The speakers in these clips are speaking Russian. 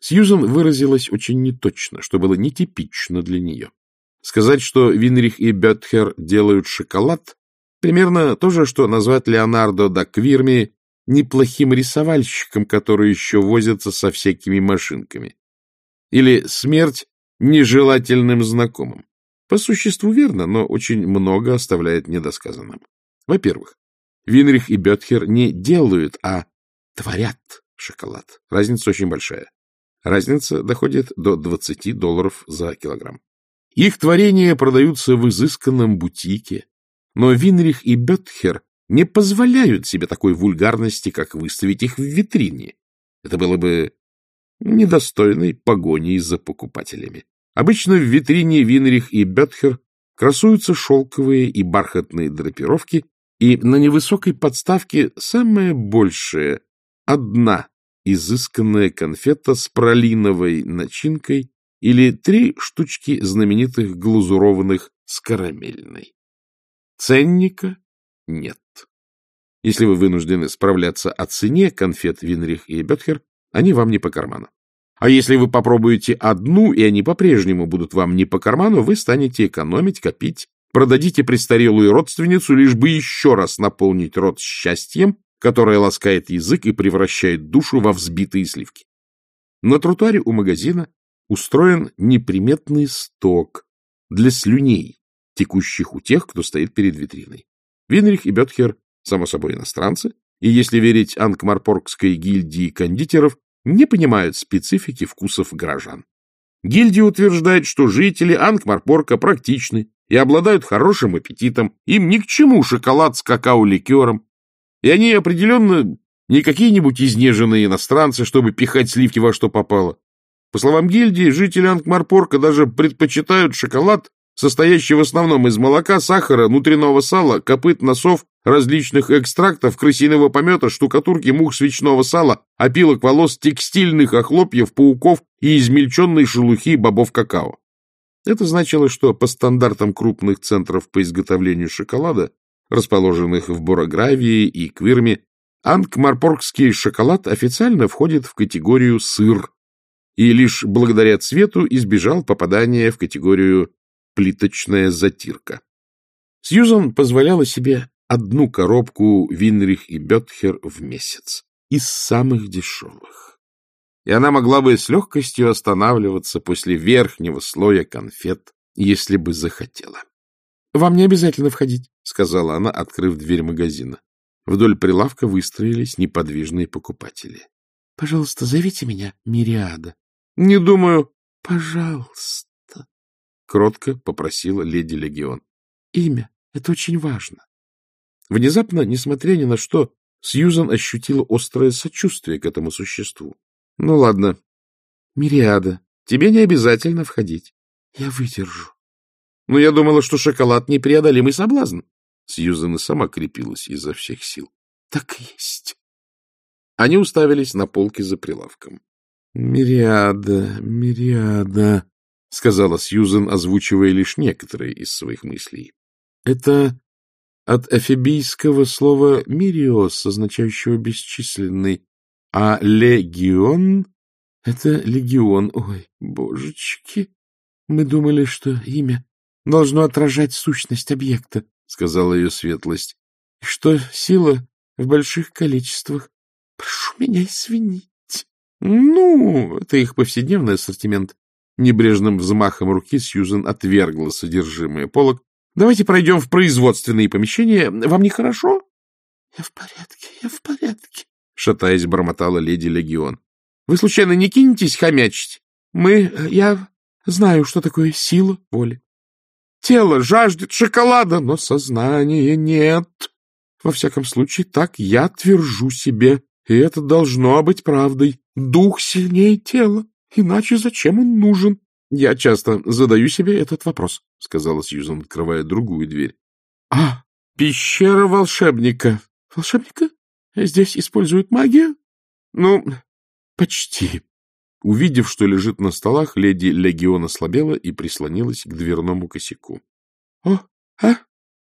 Сьюзан выразилась очень неточно, что было нетипично для нее. Сказать, что Винрих и Бетхер делают шоколад, примерно то же, что назвать Леонардо да Квирми неплохим рисовальщиком, который еще возится со всякими машинками. Или смерть нежелательным знакомым. По существу верно, но очень много оставляет недосказанным. Во-первых, Винрих и Бетхер не делают, а творят шоколад. Разница очень большая. Разница доходит до 20 долларов за килограмм. Их творения продаются в изысканном бутике, но Винрих и Бетхер не позволяют себе такой вульгарности, как выставить их в витрине. Это было бы недостойной погоней за покупателями. Обычно в витрине Винрих и Бетхер красуются шелковые и бархатные драпировки, и на невысокой подставке самое большее — одна изысканная конфета с пролиновой начинкой или три штучки знаменитых глазурованных с карамельной. Ценника нет. Если вы вынуждены справляться о цене конфет Винрих и Бетхер, они вам не по карману. А если вы попробуете одну, и они по-прежнему будут вам не по карману, вы станете экономить, копить, продадите престарелую родственницу, лишь бы еще раз наполнить рот счастьем, которое ласкает язык и превращает душу во взбитые сливки. На тротуаре у магазина устроен неприметный сток для слюней, текущих у тех, кто стоит перед витриной. Винрих и Бетхер, само собой, иностранцы, и, если верить Анкмарпоргской гильдии кондитеров, не понимают специфики вкусов горожан. Гильдия утверждает, что жители Анкмарпорка практичны и обладают хорошим аппетитом, им ни к чему шоколад с какао-ликером, и они определенно не какие-нибудь изнеженные иностранцы, чтобы пихать сливки во что попало. По словам гильдии, жители Анкмарпорка даже предпочитают шоколад, состоящий в основном из молока, сахара, внутреннего сала, копыт носов различных экстрактов, крысиного помета, штукатурки, мух свечного сала, опилок волос, текстильных охлопьев, пауков и измельченной шелухи бобов какао. Это значило, что по стандартам крупных центров по изготовлению шоколада, расположенных в Борогравии и Квирме, ангмарпоргский шоколад официально входит в категорию «сыр» и лишь благодаря цвету избежал попадания в категорию «плиточная затирка». Сьюзан позволяла себе одну коробку Винрих и Бетхер в месяц, из самых дешевых. И она могла бы с легкостью останавливаться после верхнего слоя конфет, если бы захотела. — Вам не обязательно входить, — сказала она, открыв дверь магазина. Вдоль прилавка выстроились неподвижные покупатели. — Пожалуйста, зовите меня Мириада. — Не думаю. — Пожалуйста. — кротко попросила леди Легион. — Имя. Это очень важно. Внезапно, несмотря ни на что, Сьюзан ощутила острое сочувствие к этому существу. — Ну, ладно. — Мириада, тебе не обязательно входить. — Я выдержу. — Но я думала, что шоколад — непреодолимый соблазн. Сьюзан и сама крепилась изо всех сил. — Так и есть. Они уставились на полке за прилавком. — Мириада, Мириада, — сказала Сьюзан, озвучивая лишь некоторые из своих мыслей. — Это от эфебийского слова «мириос», означающего «бесчисленный», а «легион» — это легион. Ой, божечки, мы думали, что имя должно отражать сущность объекта, — сказала ее светлость, — и что сила в больших количествах. Прошу меня извинить. Ну, это их повседневный ассортимент. Небрежным взмахом руки Сьюзен отвергла содержимое полок Давайте пройдем в производственные помещения. Вам нехорошо? — Я в порядке, я в порядке, — шатаясь, бормотала леди Легион. — Вы, случайно, не кинетесь хомячить? Мы... Я знаю, что такое сила воли. Тело жаждет шоколада, но сознания нет. Во всяком случае, так я твержу себе, и это должно быть правдой. Дух сильнее тела, иначе зачем он нужен? — Я часто задаю себе этот вопрос, — сказала Сьюзан, открывая другую дверь. — А, пещера волшебника. — Волшебника? Здесь используют магию? — Ну, почти. Увидев, что лежит на столах, леди Легион ослабела и прислонилась к дверному косяку. — О, а?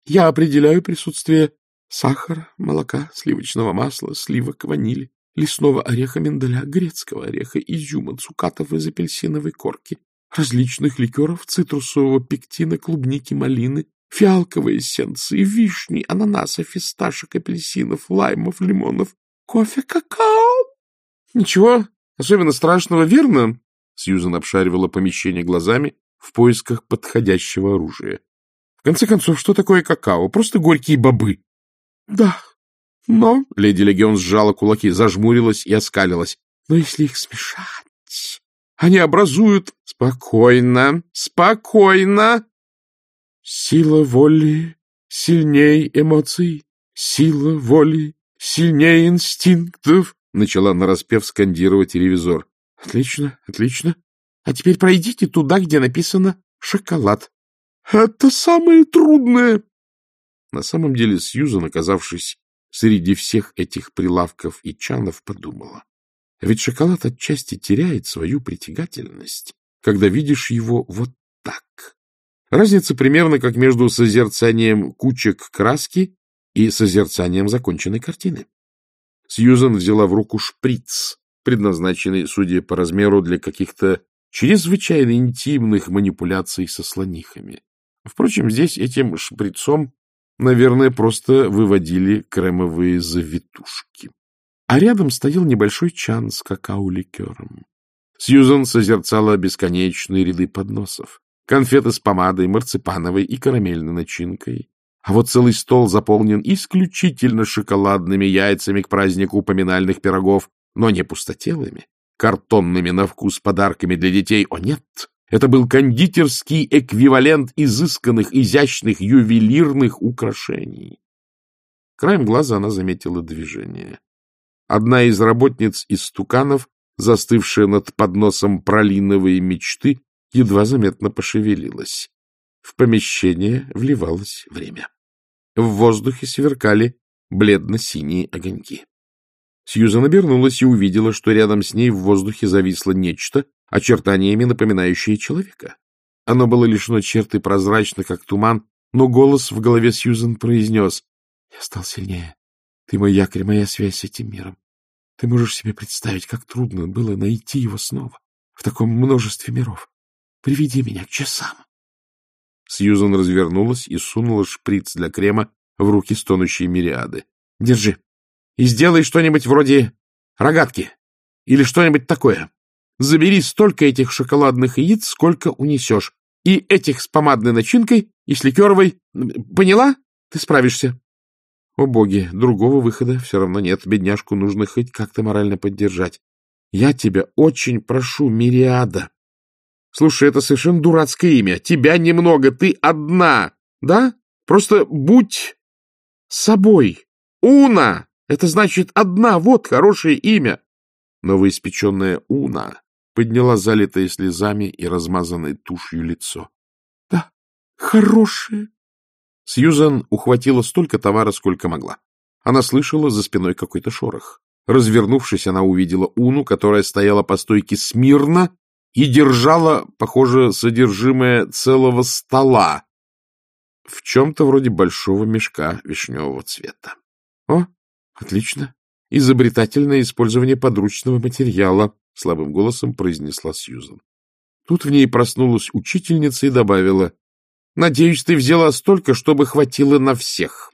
Я определяю присутствие сахара, молока, сливочного масла, сливок, ванили, лесного ореха, миндаля, грецкого ореха, изюма, цукатов из апельсиновой корки, различных ликеров, цитрусового пектина, клубники, малины, фиалковой эссенции, вишни, ананаса, фисташек, апельсинов, лаймов, лимонов, кофе, какао. Ничего особенно страшного, верно? Сьюзан обшаривала помещение глазами в поисках подходящего оружия. В конце концов, что такое какао? Просто горькие бобы. — Да, но... — леди Легион сжала кулаки, зажмурилась и оскалилась. — Но если их смешать, они образуют... — Спокойно, спокойно! Сила воли сильней эмоций, сила воли сильнее инстинктов, — начала нараспев скандировать ревизор. — Отлично, отлично. А теперь пройдите туда, где написано «шоколад». — Это самое трудное. На самом деле Сьюзан, оказавшись среди всех этих прилавков и чанов, подумала. Ведь шоколад отчасти теряет свою притягательность, когда видишь его вот так. Разница примерно как между созерцанием кучек краски и созерцанием законченной картины. Сьюзан взяла в руку шприц, предназначенный, судя по размеру, для каких-то чрезвычайно интимных манипуляций со слонихами. Впрочем, здесь этим шприцом, наверное, просто выводили кремовые завитушки. А рядом стоял небольшой чан с какао-ликером. Сьюзан созерцала бесконечные ряды подносов. Конфеты с помадой, марципановой и карамельной начинкой. А вот целый стол заполнен исключительно шоколадными яйцами к празднику поминальных пирогов, но не пустотелыми, картонными на вкус подарками для детей. О нет, это был кондитерский эквивалент изысканных, изящных, ювелирных украшений. Краем глаза она заметила движение. Одна из работниц из стуканов, застывшая над подносом пролиновые мечты, едва заметно пошевелилась. В помещение вливалось время. В воздухе сверкали бледно-синие огоньки. Сьюзан обернулась и увидела, что рядом с ней в воздухе зависло нечто, очертаниями напоминающее человека. Оно было лишено черты прозрачно, как туман, но голос в голове Сьюзан произнес «Я стал сильнее. Ты мой якорь, моя связь с этим миром. Ты можешь себе представить, как трудно было найти его снова в таком множестве миров. Приведи меня к часам». Сьюзан развернулась и сунула шприц для крема в руки стонущей мириады. — Держи и сделай что-нибудь вроде рогатки или что-нибудь такое. Забери столько этих шоколадных яиц, сколько унесешь, и этих с помадной начинкой, и с ликеровой. Поняла? Ты справишься. О боги, другого выхода все равно нет. Бедняжку нужно хоть как-то морально поддержать. Я тебя очень прошу, Мириада. Слушай, это совершенно дурацкое имя. Тебя немного, ты одна, да? Просто будь собой. Уна! Это значит одна, вот хорошее имя. Новоиспеченная Уна подняла залитое слезами и размазанной тушью лицо. — Да, хорошее. Сьюзан ухватила столько товара, сколько могла. Она слышала за спиной какой-то шорох. Развернувшись, она увидела Уну, которая стояла по стойке смирно и держала, похоже, содержимое целого стола в чем-то вроде большого мешка вишневого цвета. — О, Отлично. Изобретательное использование подручного материала, слабым голосом произнесла Сьюзан. Тут в ней проснулась учительница и добавила. Надеюсь, ты взяла столько, чтобы хватило на всех.